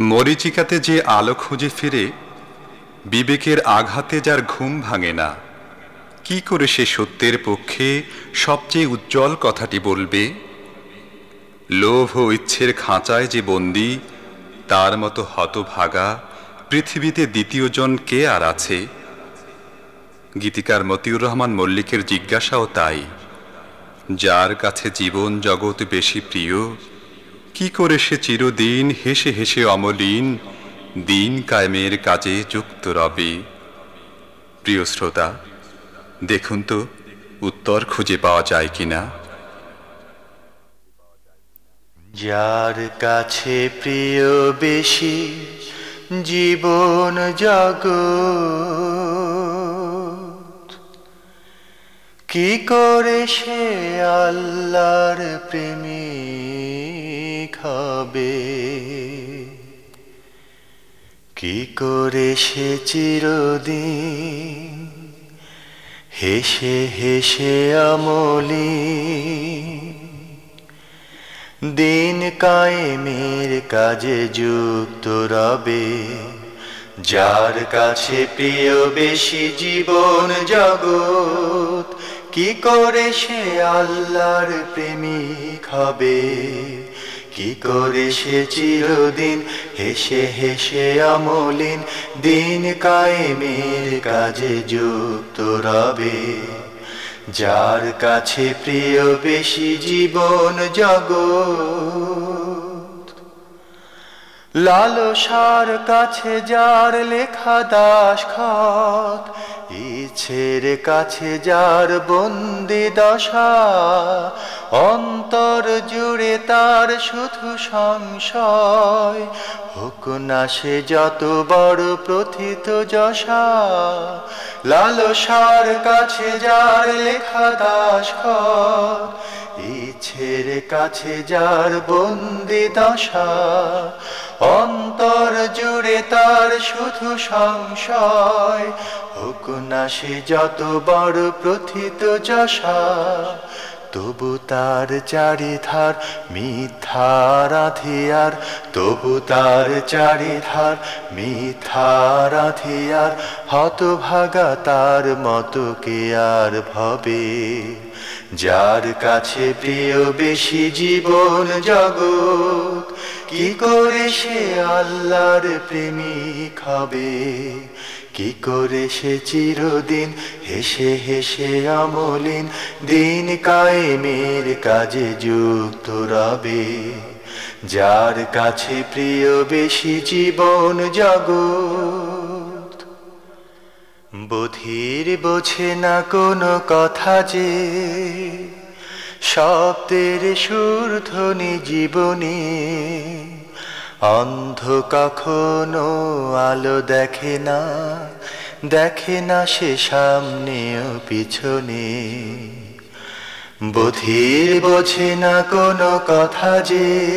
মরিচিকাতে যে আলো খুঁজে ফিরে, বিবেকের আঘাতে যার ঘুম ভাঙে না, কি করে সে সত্যের পক্ষে সবচেয়ে উজ্জ্বল কথাটি বলবে? লোভ ও ইচ্ছের খাঁচায় যে বন্দি, তার মতো হতভাগা পৃথিবীতে দ্বিতীয়জন কে আর আছে? গীতিকার মতিউর রহমান মল্লিকের জিজ্ঞাসাও তাই। যার কাছে জীবন জগৎ বেশি প্রিয় কি করে সে চিরদিন হেসে হেসে অমলিন, দিন কায়েমের কাজে যুক্ত রবে? প্রিয় শ্রোতা, দেখুন তো উত্তর খুঁজে পাওয়া যায় কিনা। যার কাছে প্রিয় বেশি জীবন জগৎ, কি করে সে আল্লাহর প্রেমিক হবে। কি করে সে চিরদিন হেসে হেসে আমলি? দিন কায়েমের কাজে যুক্ত রবে, যার কাছে প্রিয় বেশি জীবন জগৎ, কি করে সে আল্লাহর প্রেমিক হবে? কি করে সে চিরদিন হেসে হেসে আমলিন দিন কায়েমের কাজে যুক্ত রবে। যার কাছে প্রিয় বেশি জীবন জগৎ। লালসার কাছে যার লেখা দাস খত ইছের কাছে যার বন্দি দশা, অন্তর জুড়ে তার শুধু সংশয়। হোক না সে যত বড় প্রথিত যশা, লালসার কাছে যার লেখা দাস ইছের কাছে যার বন্দি দশা, অন্তর জুড়ে তার শুধু সংশয়। হোক না সে যত বড় প্রথিত যশা, তবু তার চারিধার মিথ্যার আধিয়ার তবু তার চারিধার মিথ্যার আধিয়ার হতভাগা তার মতো কে আর ভবে? যার কাছে প্রিয় বেশি জীবন জগৎ, কি করে সে আল্লাহর প্রেমিক হবে? কি করে সে চিরদিন হেসে হেসে আমলিন দিন কায়েমের কাজে যুক্ত রবে? যার কাছে প্রিয় বেশি জীবন জগৎ বধির বোঝে না কোনো কথা যে, শব্দের সুর ধ্বনি জীবনী। অন্ধ কখনো আলো দেখে না দেখে না সে সামনেও পিছনে। বধির বোঝে না কোনো কথা যে,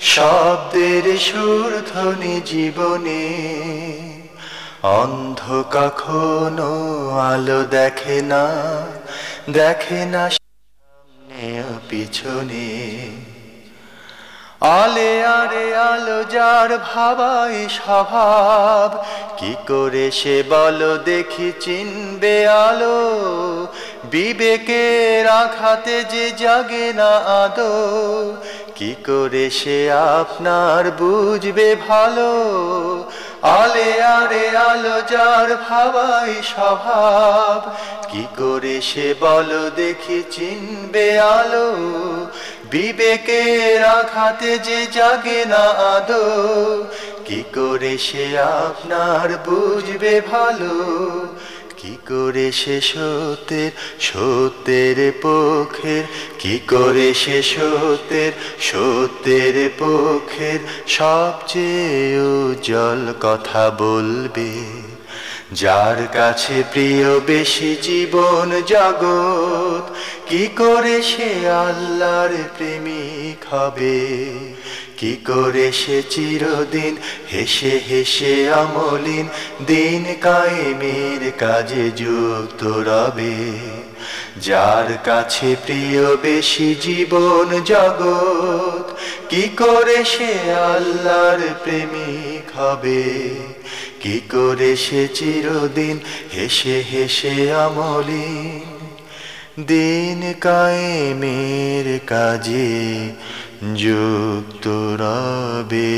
শব্দের সুর ধ্বনি জীবনে। অন্ধ কখনো আলো দেখে না দেখে না সামনে পিছনে। আলে আরে আলো যার ভাবাই স্বভাব, কি করে সে বলো দেখি চিনবে আলো? বিবেকের আঘাতে যে জাগে না আদো, কি করে সে আপনার বুঝবে ভালো? আলে আরে আলো যার ভাবাই স্বভাব। কি করে সে বল দেখি চিনবে আলো? বিবেকের আঘাতে যে জাগে না আদো। কি করে সে আপনার বুঝবে ভালো? কি করে সে সত্যের সত্যের পক্ষের? কি করে সে সত্যের সত্যের পক্ষের? সবচেয়ে উজ্জ্বল কথা বলবে। যার কাছে প্রিয় বেশি জীবন জগৎ, কি করে সে আল্লাহর প্রেমিক হবে? কি করে সে চিরদিন হেসে হেসে আমলিন? দিন কায়েমের কাজে যুক্ত রবে। যার কাছে প্রিয় বেশি জীবন জগৎ, কি করে সে আল্লাহর প্রেমিক হবে? কি করে সে চিরদিন হেসে হেসে আমলিন? দিন কায়েমের কাজে যুক্ত রবে।